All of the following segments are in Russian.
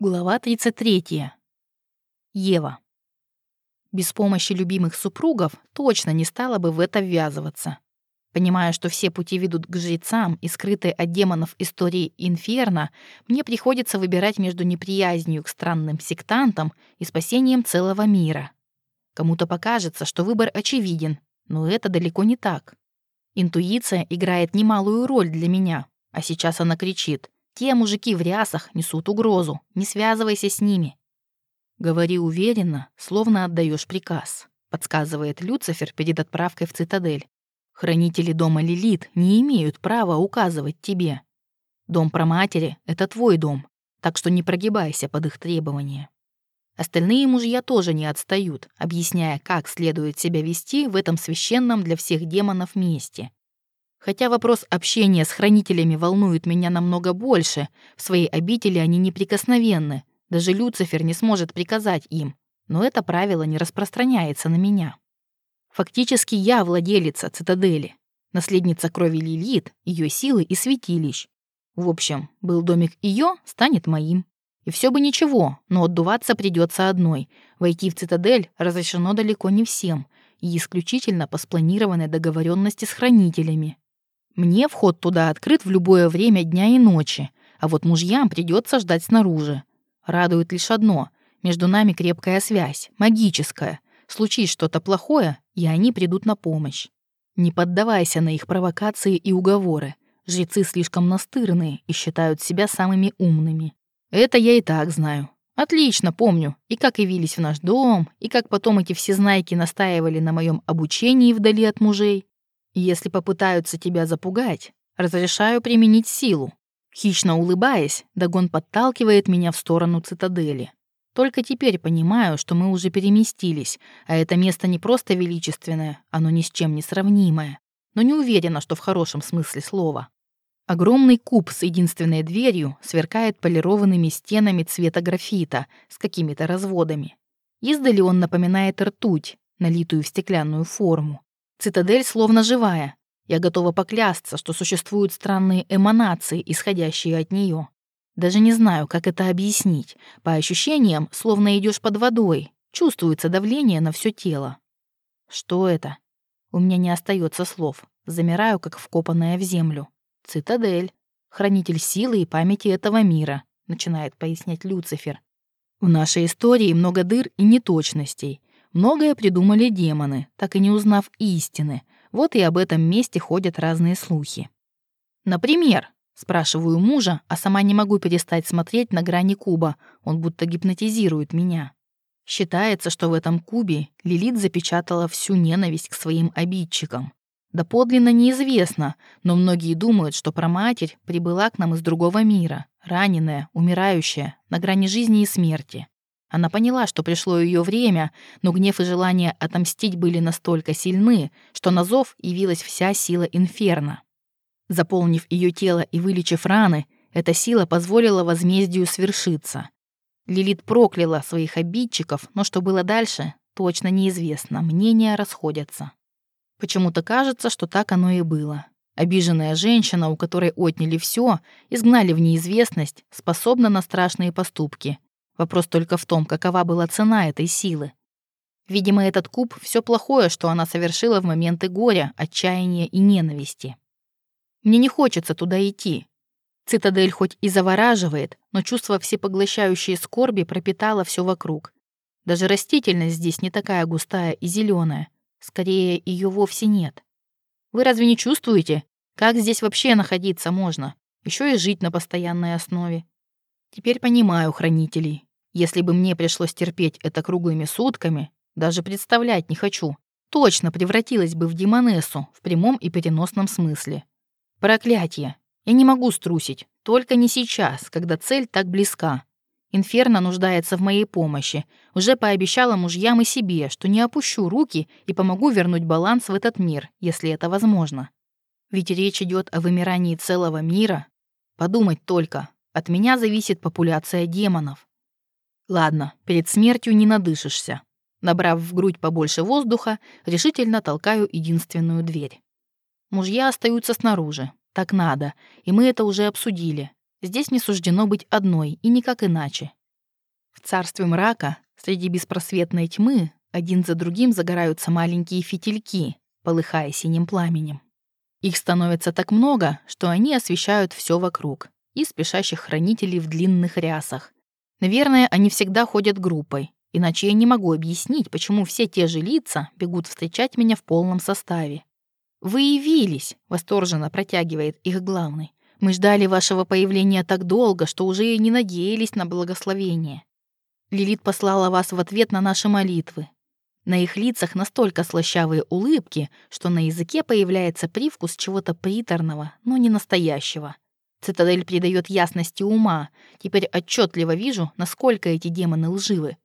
Глава 33. Ева. Без помощи любимых супругов точно не стала бы в это ввязываться. Понимая, что все пути ведут к жрецам и скрытой от демонов истории Инферно, мне приходится выбирать между неприязнью к странным сектантам и спасением целого мира. Кому-то покажется, что выбор очевиден, но это далеко не так. Интуиция играет немалую роль для меня, а сейчас она кричит — те мужики в рясах несут угрозу. Не связывайся с ними. Говори уверенно, словно отдаешь приказ, подсказывает Люцифер перед отправкой в цитадель. Хранители дома Лилит не имеют права указывать тебе. Дом про матери — это твой дом, так что не прогибайся под их требования. Остальные мужья тоже не отстают, объясняя, как следует себя вести в этом священном для всех демонов месте. Хотя вопрос общения с хранителями волнует меня намного больше, в своей обители они неприкосновенны, даже Люцифер не сможет приказать им, но это правило не распространяется на меня. Фактически я владелица цитадели, наследница крови Лилит, ее силы и святилищ. В общем, был домик ее, станет моим. И все бы ничего, но отдуваться придется одной. Войти в цитадель разрешено далеко не всем, и исключительно по спланированной договоренности с хранителями. Мне вход туда открыт в любое время дня и ночи, а вот мужьям придется ждать снаружи. Радует лишь одно — между нами крепкая связь, магическая. Случись что-то плохое, и они придут на помощь. Не поддавайся на их провокации и уговоры. Жрецы слишком настырные и считают себя самыми умными. Это я и так знаю. Отлично помню, и как явились в наш дом, и как потом эти всезнайки настаивали на моем обучении вдали от мужей. Если попытаются тебя запугать, разрешаю применить силу. Хищно улыбаясь, Дагон подталкивает меня в сторону цитадели. Только теперь понимаю, что мы уже переместились, а это место не просто величественное, оно ни с чем не сравнимое. Но не уверена, что в хорошем смысле слова. Огромный куб с единственной дверью сверкает полированными стенами цвета графита с какими-то разводами. Издали он напоминает ртуть, налитую в стеклянную форму. Цитадель словно живая. Я готова поклясться, что существуют странные эманации, исходящие от нее. Даже не знаю, как это объяснить. По ощущениям, словно идешь под водой. Чувствуется давление на все тело. Что это? У меня не остается слов. Замираю, как вкопанная в землю. Цитадель. Хранитель силы и памяти этого мира, начинает пояснять Люцифер. В нашей истории много дыр и неточностей. Многое придумали демоны, так и не узнав истины. Вот и об этом месте ходят разные слухи. Например, спрашиваю мужа, а сама не могу перестать смотреть на грани куба. Он будто гипнотизирует меня. Считается, что в этом кубе Лилит запечатала всю ненависть к своим обидчикам. Да подлинно неизвестно, но многие думают, что проматерь прибыла к нам из другого мира, раненая, умирающая, на грани жизни и смерти. Она поняла, что пришло ее время, но гнев и желание отомстить были настолько сильны, что на зов явилась вся сила инферно. Заполнив ее тело и вылечив раны, эта сила позволила возмездию свершиться. Лилит прокляла своих обидчиков, но что было дальше, точно неизвестно, мнения расходятся. Почему-то кажется, что так оно и было. Обиженная женщина, у которой отняли все, изгнали в неизвестность, способна на страшные поступки — Вопрос только в том, какова была цена этой силы. Видимо, этот куб — все плохое, что она совершила в моменты горя, отчаяния и ненависти. Мне не хочется туда идти. Цитадель хоть и завораживает, но чувство всепоглощающей скорби пропитало все вокруг. Даже растительность здесь не такая густая и зеленая. Скорее, ее вовсе нет. Вы разве не чувствуете, как здесь вообще находиться можно? Еще и жить на постоянной основе. Теперь понимаю хранителей. Если бы мне пришлось терпеть это круглыми сутками, даже представлять не хочу, точно превратилась бы в демонессу в прямом и переносном смысле. Проклятье! Я не могу струсить, только не сейчас, когда цель так близка. Инферно нуждается в моей помощи. Уже пообещала мужьям и себе, что не опущу руки и помогу вернуть баланс в этот мир, если это возможно. Ведь речь идет о вымирании целого мира. Подумать только, от меня зависит популяция демонов. Ладно, перед смертью не надышишься. Набрав в грудь побольше воздуха, решительно толкаю единственную дверь. Мужья остаются снаружи. Так надо, и мы это уже обсудили. Здесь не суждено быть одной, и никак иначе. В царстве мрака, среди беспросветной тьмы, один за другим загораются маленькие фитильки, полыхая синим пламенем. Их становится так много, что они освещают все вокруг и спешащих хранителей в длинных рясах. Наверное, они всегда ходят группой, иначе я не могу объяснить, почему все те же лица бегут встречать меня в полном составе. «Вы явились!» — восторженно протягивает их главный. «Мы ждали вашего появления так долго, что уже и не надеялись на благословение. Лилит послала вас в ответ на наши молитвы. На их лицах настолько слащавые улыбки, что на языке появляется привкус чего-то приторного, но не настоящего. Цитадель придает ясности ума. Теперь отчетливо вижу, насколько эти демоны лживы.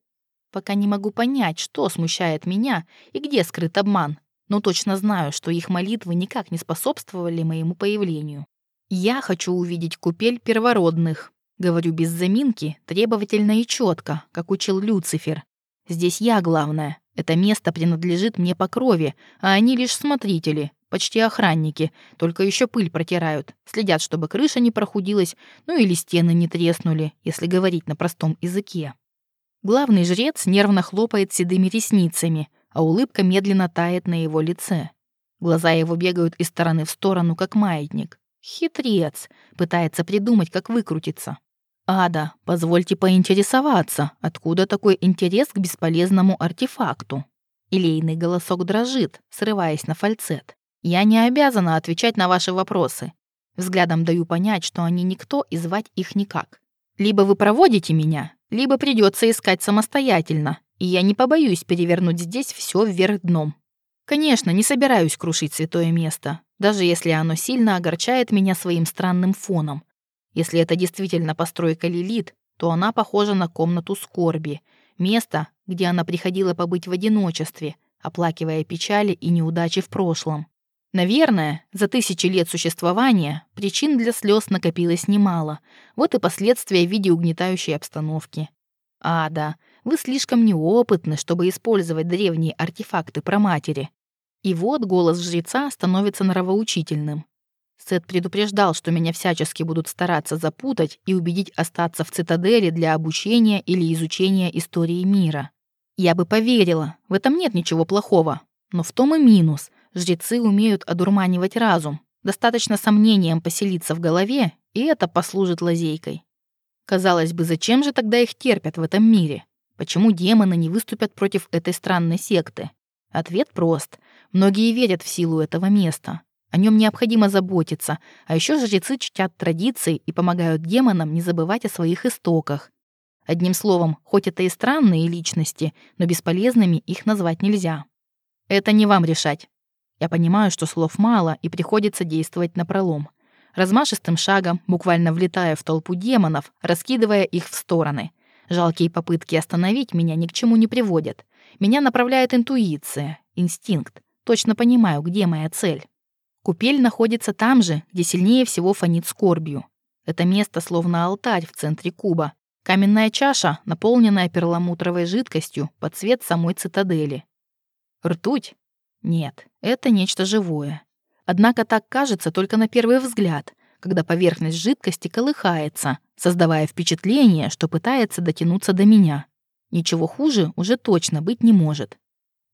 Пока не могу понять, что смущает меня и где скрыт обман, но точно знаю, что их молитвы никак не способствовали моему появлению. Я хочу увидеть купель первородных. Говорю без заминки, требовательно и четко, как учил Люцифер. Здесь я главное. Это место принадлежит мне по крови, а они лишь смотрители, почти охранники, только еще пыль протирают, следят, чтобы крыша не прохудилась, ну или стены не треснули, если говорить на простом языке. Главный жрец нервно хлопает седыми ресницами, а улыбка медленно тает на его лице. Глаза его бегают из стороны в сторону, как маятник. Хитрец, пытается придумать, как выкрутиться. «Ада, позвольте поинтересоваться, откуда такой интерес к бесполезному артефакту?» Илейный голосок дрожит, срываясь на фальцет. «Я не обязана отвечать на ваши вопросы. Взглядом даю понять, что они никто и звать их никак. Либо вы проводите меня, либо придется искать самостоятельно, и я не побоюсь перевернуть здесь все вверх дном. Конечно, не собираюсь крушить святое место, даже если оно сильно огорчает меня своим странным фоном. Если это действительно постройка Лилит, то она похожа на комнату скорби, место, где она приходила побыть в одиночестве, оплакивая печали и неудачи в прошлом. Наверное, за тысячи лет существования причин для слез накопилось немало, вот и последствия в виде угнетающей обстановки. А, да, вы слишком неопытны, чтобы использовать древние артефакты про матери. И вот голос жреца становится нравоучительным. Сет предупреждал, что меня всячески будут стараться запутать и убедить остаться в цитадели для обучения или изучения истории мира. Я бы поверила, в этом нет ничего плохого. Но в том и минус. Жрецы умеют одурманивать разум. Достаточно сомнением поселиться в голове, и это послужит лазейкой. Казалось бы, зачем же тогда их терпят в этом мире? Почему демоны не выступят против этой странной секты? Ответ прост. Многие верят в силу этого места. О нем необходимо заботиться, а еще жрецы чтят традиции и помогают демонам не забывать о своих истоках. Одним словом, хоть это и странные личности, но бесполезными их назвать нельзя. Это не вам решать. Я понимаю, что слов мало и приходится действовать напролом. Размашистым шагом, буквально влетая в толпу демонов, раскидывая их в стороны. Жалкие попытки остановить меня ни к чему не приводят. Меня направляет интуиция, инстинкт. Точно понимаю, где моя цель. Купель находится там же, где сильнее всего фонит скорбью. Это место словно алтарь в центре куба. Каменная чаша, наполненная перламутровой жидкостью под цвет самой цитадели. Ртуть? Нет, это нечто живое. Однако так кажется только на первый взгляд, когда поверхность жидкости колыхается, создавая впечатление, что пытается дотянуться до меня. Ничего хуже уже точно быть не может.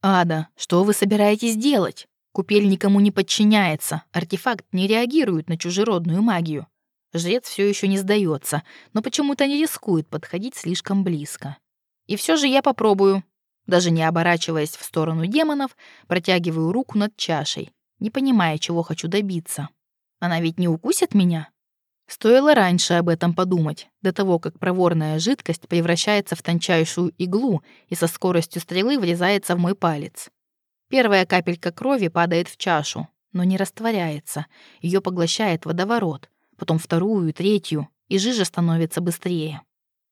«Ада, что вы собираетесь делать?» Купель никому не подчиняется, артефакт не реагирует на чужеродную магию. Жрец все еще не сдается, но почему-то не рискует подходить слишком близко. И все же я попробую. Даже не оборачиваясь в сторону демонов, протягиваю руку над чашей, не понимая, чего хочу добиться. Она ведь не укусит меня? Стоило раньше об этом подумать, до того, как проворная жидкость превращается в тончайшую иглу и со скоростью стрелы врезается в мой палец. Первая капелька крови падает в чашу, но не растворяется. Ее поглощает водоворот, потом вторую, третью, и жижа становится быстрее.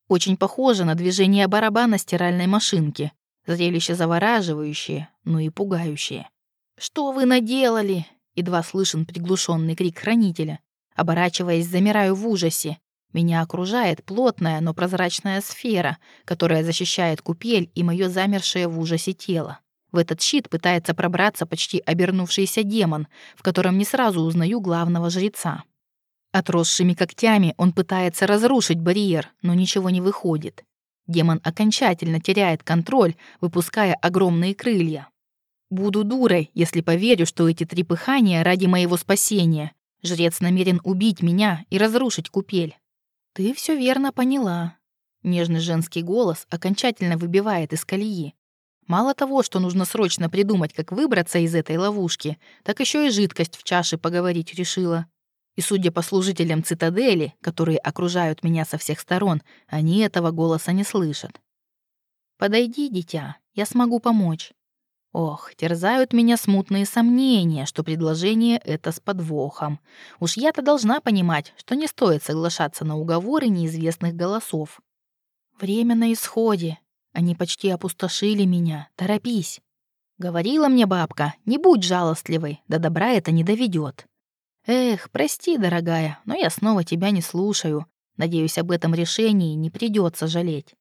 Очень похоже на движение барабана стиральной машинки. Зрелище завораживающее, но и пугающее. «Что вы наделали?» — едва слышен приглушенный крик хранителя. Оборачиваясь, замираю в ужасе. Меня окружает плотная, но прозрачная сфера, которая защищает купель и мое замершее в ужасе тело. В этот щит пытается пробраться почти обернувшийся демон, в котором не сразу узнаю главного жреца. Отросшими когтями он пытается разрушить барьер, но ничего не выходит. Демон окончательно теряет контроль, выпуская огромные крылья. Буду дурой, если поверю, что эти три пыхания ради моего спасения. Жрец намерен убить меня и разрушить купель. Ты все верно поняла. Нежный женский голос окончательно выбивает из колеи. Мало того, что нужно срочно придумать, как выбраться из этой ловушки, так еще и жидкость в чаше поговорить решила. И судя по служителям цитадели, которые окружают меня со всех сторон, они этого голоса не слышат. «Подойди, дитя, я смогу помочь». Ох, терзают меня смутные сомнения, что предложение это с подвохом. Уж я-то должна понимать, что не стоит соглашаться на уговоры неизвестных голосов. Время на исходе. Они почти опустошили меня. Торопись. Говорила мне бабка, не будь жалостливой, до добра это не доведет. Эх, прости, дорогая, но я снова тебя не слушаю. Надеюсь, об этом решении не придется жалеть.